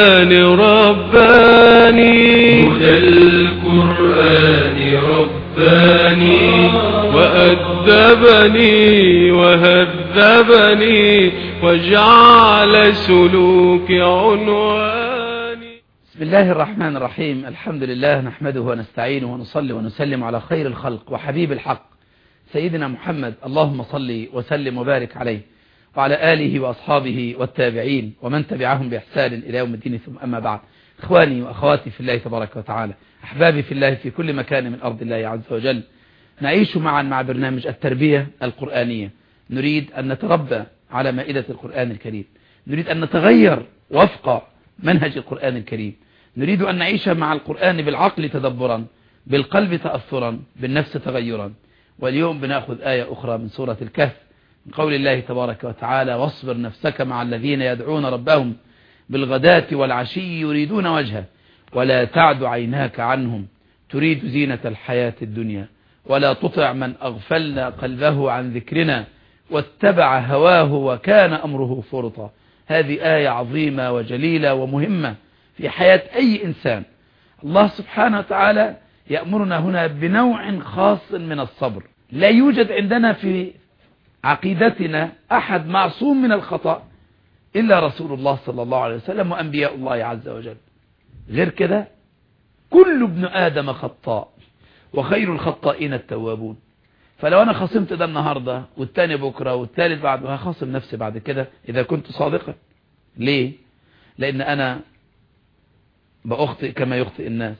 القرآن رباني. هدى القرآن رباني. وأدبني وهذبني وجعل سلوك عنواني. بسم الله الرحمن الرحيم. الحمد لله نحمده ونستعينه ونصلي ونسلم على خير الخلق وحبيب الحق. سيدنا محمد اللهم صل وسلم وبارك عليه. وعلى آله وأصحابه والتابعين ومن تبعهم بإحسان إلى يوم الدين. ثم أما بعد إخواني وأخواتي في الله تبارك وتعالى أحبابي في الله في كل مكان من أرض الله عز وجل نعيش معا مع برنامج التربية القرآنية. نريد أن نتربى على مائدة القرآن الكريم. نريد أن نتغير وفق منهج القرآن الكريم. نريد أن نعيش مع القرآن بالعقل تدبرا بالقلب تأثرا بالنفس تغيرا. واليوم بنأخذ آية أخرى من سورة الكهف. قول الله تبارك وتعالى واصبر نفسك مع الذين يدعون ربهم بالغداة والعشي يريدون وجهه ولا تعد عيناك عنهم تريد زينة الحياة الدنيا ولا تطع من أغفلنا قلبه عن ذكرنا واتبع هواه وكان أمره فرطا. هذه آية عظيمة وجليلة ومهمة في حياة أي إنسان. الله سبحانه وتعالى يأمرنا هنا بنوع خاص من الصبر. لا يوجد عندنا في عقيدتنا أحد معصوم من الخطأ إلا رسول الله صلى الله عليه وسلم وأنبياء الله عز وجل. غير كده كل ابن آدم خطاء وخير الخطائين التوابون. فلو أنا خصمت ده النهاردة والتاني بكرة والتالت بعد هخصم نفسي بعد كده إذا كنت صادقا. ليه؟ لأن أنا بأخطئ كما يخطئ الناس.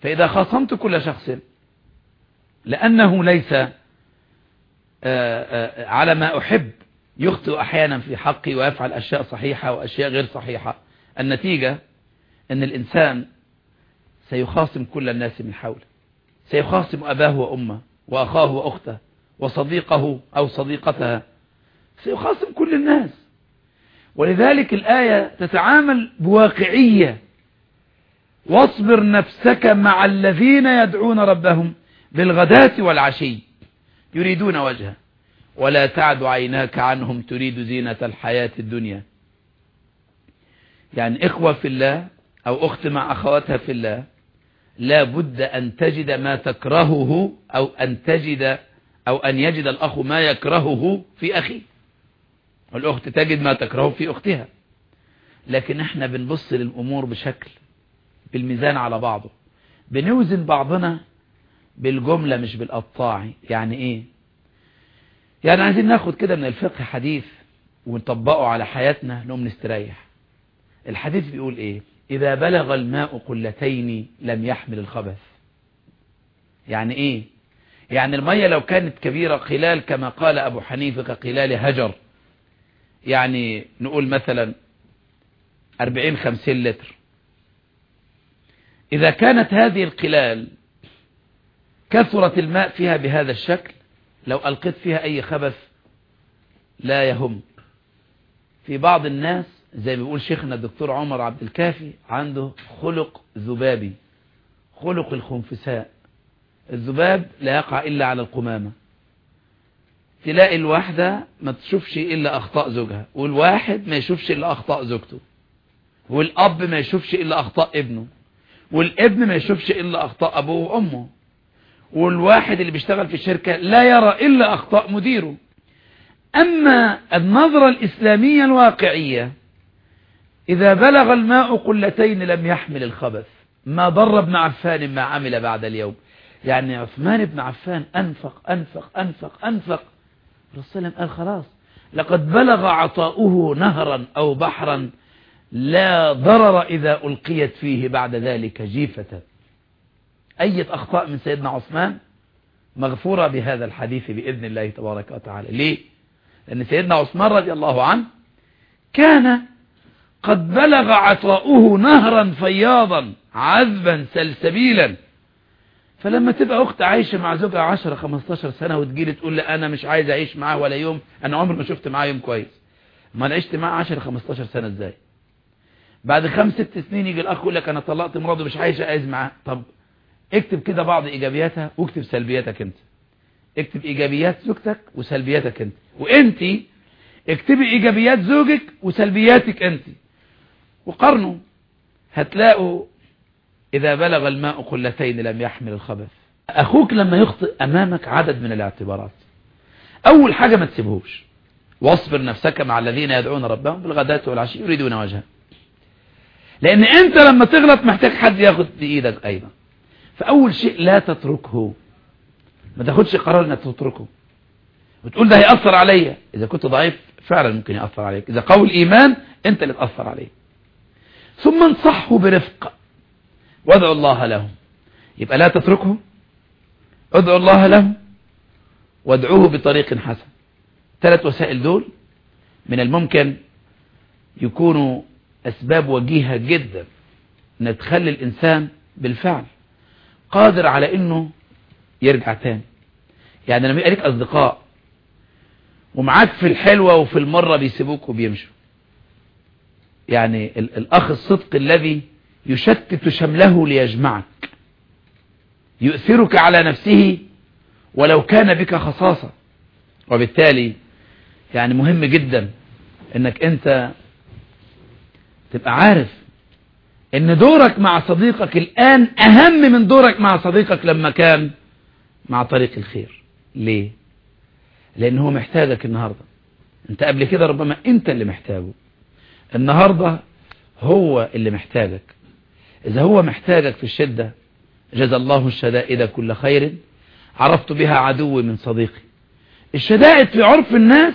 فإذا خصمت كل شخص لأنه ليس على ما أحب. يخطئ أحيانا في حقي ويفعل أشياء صحيحة وأشياء غير صحيحة. النتيجة أن الإنسان سيخاصم كل الناس من حوله. سيخاصم أباه وأمه وأخاه وأخته وصديقه أو صديقتها. سيخاصم كل الناس. ولذلك الآية تتعامل بواقعية. واصبر نفسك مع الذين يدعون ربهم بالغداة والعشي. يريدون وجهه. ولا تعد عيناك عنهم تريد زينة الحياة الدنيا. يعني إخوة في الله أو أخت مع أخواتها في الله لا بد أن تجد ما تكرهه أو أن تجد أو أن يجد الأخ ما يكرهه في أخيه. والأخت تجد ما تكرهه في أختها. لكن إحنا بنبص للأمور بشكل بالميزان على بعضه. بنوزن بعضنا بالجملة مش بالقطاع. يعني إيه؟ يعني عايزين ناخد كده من الفقه حديث ونطبقه على حياتنا نقوم نستريح. الحديث بيقول إيه؟ إذا بلغ الماء قلتين لم يحمل الخبث. يعني إيه؟ يعني المية لو كانت كبيرة قلال كما قال أبو حنيفة كقلال هجر. يعني نقول مثلا 40 50 لتر. إذا كانت هذه القلال كثرت الماء فيها بهذا الشكل لو ألقيت فيها أي خبث لا يهم. في بعض الناس زي بيقول شيخنا الدكتور عمر عبد الكافي عنده خلق ذبابي خلق الخنفساء. الذباب لا يقع إلا على القمامة. تلاقي الواحدة ما تشوفش إلا أخطاء زوجها والواحد ما يشوفش إلا أخطاء زوجته والأب ما يشوفش إلا أخطاء ابنه والابن ما يشوفش إلا أخطاء أبوه وأمه. والواحد اللي بيشتغل في الشركة لا يرى إلا أخطاء مديره. أما النظرة الإسلامية الواقعية إذا بلغ الماء قلتين لم يحمل الخبث ما ضر ابن عفان ما عمل بعد اليوم. يعني عثمان بن عفان أنفق أنفق أنفق أنفق. الرسول قال خلاص لقد بلغ عطاؤه نهرا أو بحرا لا ضرر إذا ألقيت فيه بعد ذلك جيفة. أي أخطاء من سيدنا عثمان مغفورة بهذا الحديث بإذن الله تبارك وتعالى. ليه؟ لأن سيدنا عثمان رضي الله عنه كان قد بلغ عطاؤه نهرا فياضا عذبا سلسبيلا. فلما تبقى أخت عايشة مع زوجها 10 15 سنة وتجيلي تقول لي أنا مش عايز أعيش معاه ولا يوم أنا عمري ما شفت معاه يوم كويس. ما عشت معاه 10 15 سنة إزاي؟ بعد خمس ست سنين يجي الأخ يقول لك أنا طلقت مراته مش عايش أعيش معاه طب اكتب كده بعض إيجابياتها واكتب سلبياتك أنت. اكتب إيجابيات زوجتك وسلبياتك أنت. وأنت اكتبي إيجابيات زوجك وسلبياتك أنت. وقارنوا. هتلاقوا إذا بلغ الماء قلتين لم يحمل الخبث. أخوك لما يخطئ أمامك عدد من الاعتبارات. أول حاجة ما تسيبهوش. واصبر نفسك مع الذين يدعون ربهم بالغداة والعشي يريدون وجهه. لأن أنت لما تغلط محتاج حد ياخد بإيدك أيضا. فأول شيء لا تتركه. ما تاخدش قرار إنك تتركه. وتقول ده هيأثر عليا. إذا كنت ضعيف فعلا ممكن يأثر عليك. إذا قوي الإيمان أنت اللي تأثر عليه. ثم انصحه برفق. وادعو الله له. يبقى لا تتركه. ادعو الله له. وادعوه بطريق حسن. ثلاث وسائل دول من الممكن يكونوا أسباب وجيهة جدا أن تخلي الإنسان بالفعل قادر على أنه يرجع تاني. يعني لما يبقى لك أصدقاء ومعاك في الحلوة وفي المرة بيسيبوك وبيمشوا. يعني الأخ الصدق الذي يشتت شمله ليجمعك. يؤثرك على نفسه ولو كان بك خصاصة. وبالتالي يعني مهم جدا إنك أنت تبقى عارف إن دورك مع صديقك الآن أهم من دورك مع صديقك لما كان مع طريق الخير. ليه؟ لأن هو محتاجك النهاردة. أنت قبل كده ربما أنت اللي محتاجه. النهاردة هو اللي محتاجك. إذا هو محتاجك في الشدة جزى الله الشدائد كل خير. عرفت بها عدوي من صديقي. الشدائد في عرف الناس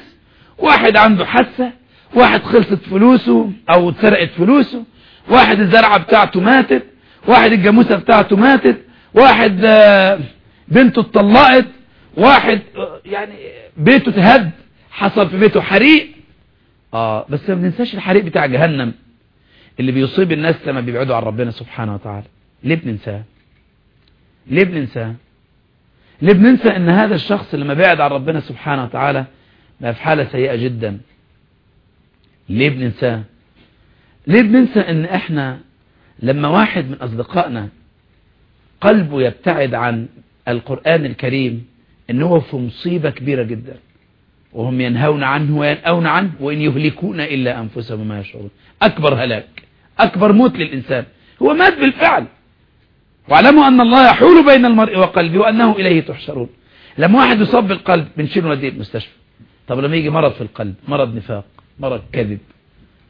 واحد عنده حاسة واحد خلصت فلوسه أو اتسرقت فلوسه واحد الزرعة بتاعته ماتت واحد الجاموسة بتاعته ماتت واحد بنته اتطلقت واحد يعني بيته تهد حصل في بيته حريق. آه بس ما بننساش الحريق بتاع جهنم اللي بيصيب الناس لما بيبعدوا عن ربنا سبحانه وتعالى. ليه بننساه؟ ليه بننساه؟ ليه بننسى إن هذا الشخص لما بعد عن ربنا سبحانه وتعالى ما في حالة سيئة جدا؟ ليه بننساه؟ ليه بننسى إن إحنا لما واحد من أصدقائنا قلبه يبتعد عن القرآن الكريم إن هو في مصيبة كبيرة جدا وهم ينهون عنه وينأون عنه وإن يهلكون إلا أنفسهم ما يشعرون. أكبر هلاك أكبر موت للإنسان. هو مات بالفعل. واعلموا أن الله يحول بين المرء وقلبه وأنه إليه تحشرون. لما واحد يصاب بالقلب بنشيله وديه المستشفى؟ طب لما يجي مرض في القلب مرض نفاق مرض كذب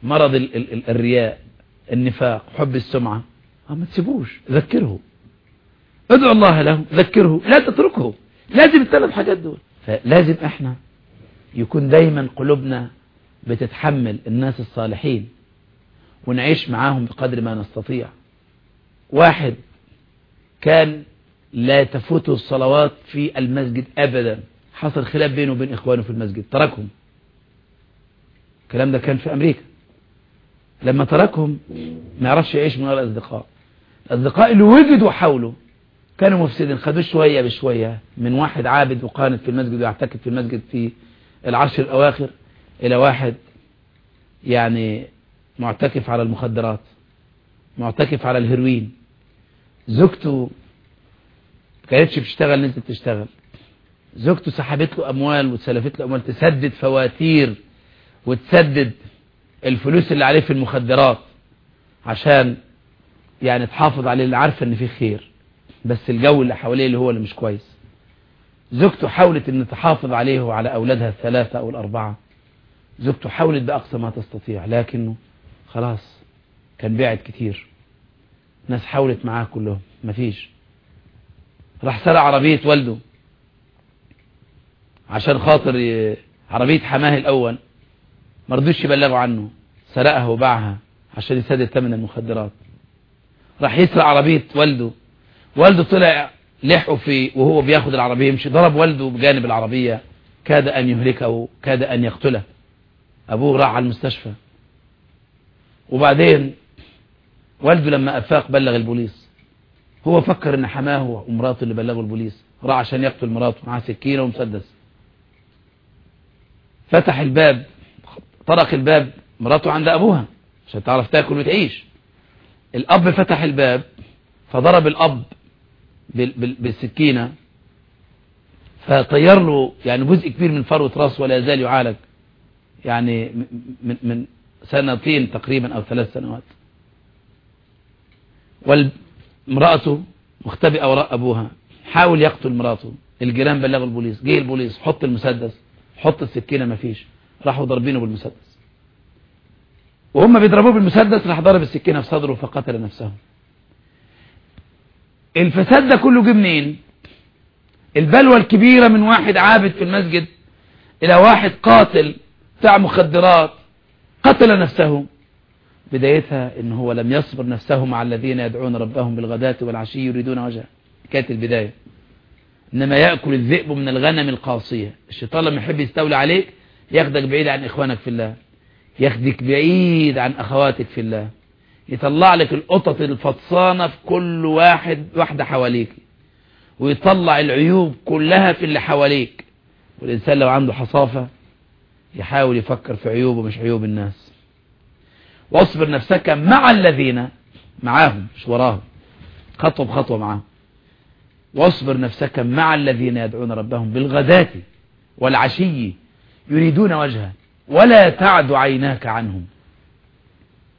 مرض ال ال ال الرياء النفاق حب السمعة. ما تسيبوش ذكره. ادعو الله له ذكره. لا تتركه. لازم الثلاث حاجات دول. فلازم إحنا يكون دايما قلوبنا بتتحمل الناس الصالحين ونعيش معاهم بقدر ما نستطيع. واحد كان لا تفوته الصلوات في المسجد أبدا. حصل خلاف بينه وبين إخوانه في المسجد. تركهم. الكلام ده كان في أمريكا. لما تركهم ما يعرفش يعيش من غير الأصدقاء الأصدقاء اللي وجدوا حوله كانوا مفسدين خدوه شوية بشوية من واحد عابد وقانت في المسجد ويعتكف في المسجد في العشر الأواخر إلى واحد يعني معتكف على المخدرات معتكف على الهيروين. زوجته كانتش بتشتغل نزلت تشتغل. زوجته سحبت له أموال وسلفت له أموال تسدد فواتير وتسدد. الفلوس اللي عليه في المخدرات عشان يعني تحافظ عليه اللي عارفه إن فيه خير بس الجو اللي حواليه اللي هو اللي مش كويس. زوجته حاولت إن تحافظ عليه وعلى أولادها الثلاثة أو الأربعة. زوجته حاولت بأقصى ما تستطيع لكنه خلاص كان بعد كتير. ناس حاولت معاه كلهم مفيش. راح سرق عربية والده عشان خاطر. عربية حماة الأول. مرضوش يبلغوا عنه. سرقها وباعها عشان يسدد ثمن المخدرات. راح يسرق عربية والده. والده طلع لحقه في وهو بياخد العربية يمشي ضرب والده بجانب العربية. كاد أن يهلكه كاد أن يقتله. أبوه راح على المستشفى. وبعدين والده لما أفاق بلغ البوليس. هو فكر إن حماه ومراته اللي بلغوا البوليس. راح عشان يقتل مراته معاه سكينة ومسدس. فتح الباب. طرق الباب مراته عند أبوها عشان تعرف تاكل وتعيش. الأب فتح الباب فضرب الأب بالسكينة فطير له يعني جزء كبير من فروة رأسه ولا يزال يعالج. يعني من من سنتين تقريبا أو ثلاث سنوات. وامرأته مختبئة وراء أبوها. حاول يقتل مراته. الجيران بلغوا البوليس. جه البوليس حط المسدس حط السكينة مفيش راحوا ضربينه بالمسدس. وهم بيضربوه بالمسدس راح ضرب السكينة في صدره فقتل نفسه. الفساد ده كله جه منين؟ البلوى الكبيرة من واحد عابد في المسجد إلى واحد قاتل بتاع مخدرات قتل نفسه. بدايتها إن هو لم يصبر نفسه مع الذين يدعون ربهم بالغداة والعشي يريدون وجهه. كانت البداية. إنما يأكل الذئب من الغنم القاصية. الشيطان لما يحب يستولي عليك ياخدك بعيد عن إخوانك في الله ياخدك بعيد عن أخواتك في الله يطلع لك القطط الفطسانة في كل واحد واحدة حواليك ويطلع العيوب كلها في اللي حواليك. والإنسان لو عنده حصافة يحاول يفكر في عيوبه مش عيوب الناس. واصبر نفسك مع الذين معاهم مش وراهم خطوة بخطوة معاهم. واصبر نفسك مع الذين يدعون ربهم بالغداة والعشي يريدون وجهه. ولا تعد عيناك عنهم.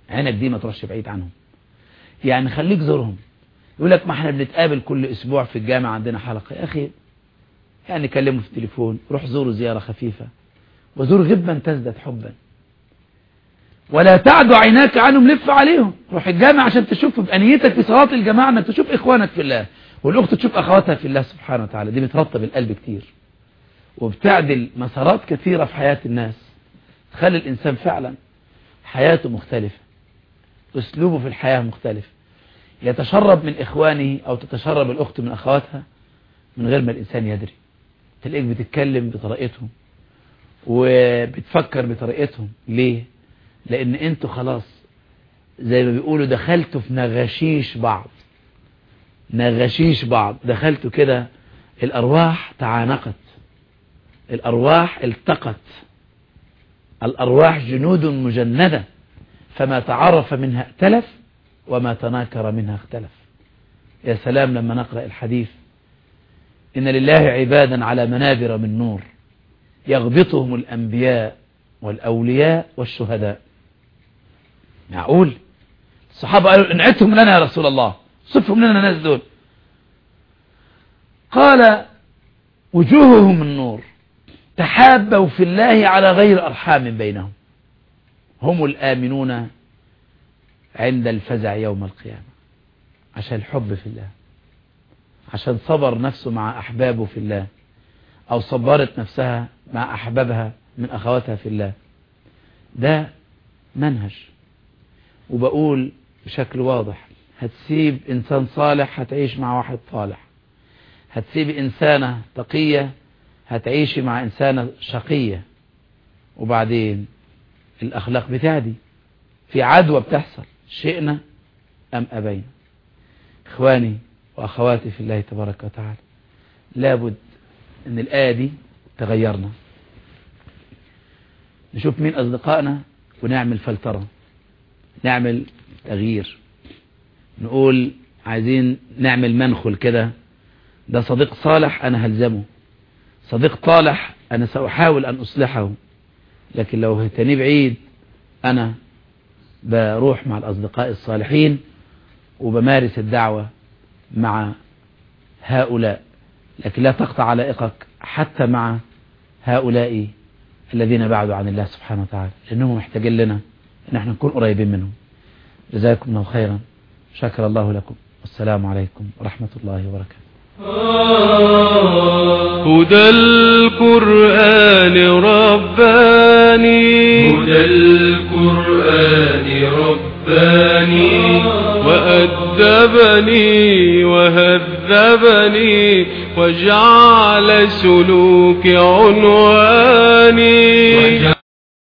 عينك دي ما تروحش بعيد عنهم. يعني خليك زورهم. يقول لك ما إحنا بنتقابل كل أسبوع في الجامعة عندنا حلقة. يا أخي يعني كلمه في التليفون روح زوره زيارة خفيفة. وزور غبا تزدد حبا. ولا تعد عيناك عنهم لف عليهم. روح الجامع عشان تشوف بأنيتك في صلاة الجماعة إنك تشوف إخوانك في الله. والأخت تشوف أخواتها في الله سبحانه وتعالى. دي بترطب القلب كتير. وبتعدل مسارات كثيرة في حياة الناس. تخلي الإنسان فعلا حياته مختلفة أسلوبه في الحياة مختلف. يتشرب من إخوانه أو تتشرب الأخت من أخواتها من غير ما الإنسان يدري. تلاقيك بتتكلم بطريقتهم وبتفكر بطريقتهم. ليه؟ لأن أنتوا خلاص زي ما بيقولوا دخلتوا في نغشيش بعض. نغشيش بعض. دخلتوا كده الأرواح تعانقت. الأرواح التقت. الأرواح جنود مجندة. فما تعرف منها ائتلف وما تناكر منها اختلف. يا سلام لما نقرأ الحديث. إن لله عبادا على منابر من نور. يغبطهم الأنبياء والأولياء والشهداء. معقول؟ الصحابة قالوا انعتهم لنا يا رسول الله. صفهم لنا الناس دول. قال وجوههم النور تحابوا في الله على غير أرحام بينهم. هم الآمنون عند الفزع يوم القيامة. عشان الحب في الله. عشان صبر نفسه مع أحبابه في الله. أو صبرت نفسها مع أحبابها من أخواتها في الله. ده منهج. وبقول بشكل واضح. هتسيب إنسان صالح هتعيش مع واحد صالح. هتسيب إنسانة تقية هتعيشي مع إنسانة شقية. وبعدين الأخلاق بتعدي في عدوى بتحصل. شئنا أم أبينا. إخواني وأخواتي في الله تبارك وتعالى لابد أن الآية دي تغيرنا. نشوف مين أصدقائنا ونعمل فلترة. نعمل تغيير. نقول عايزين نعمل منخل كده. ده صديق صالح أنا هلزمه. صديق طالح أنا سأحاول أن أصلحه لكن لو هتني بعيد أنا بروح مع الأصدقاء الصالحين وبمارس الدعوة مع هؤلاء. لكن لا تقطع علائقك حتى مع هؤلاء الذين بعدوا عن الله سبحانه وتعالى لأنهم محتاجين لنا أن إحنا نكون قريبين منهم. جزاكم الله خيرا. شكر الله لكم. والسلام عليكم ورحمة الله وبركاته. هدى القرآن رباني. هدى القرآن رباني. وأدبني وهذبني وجعل سلوك عنواني.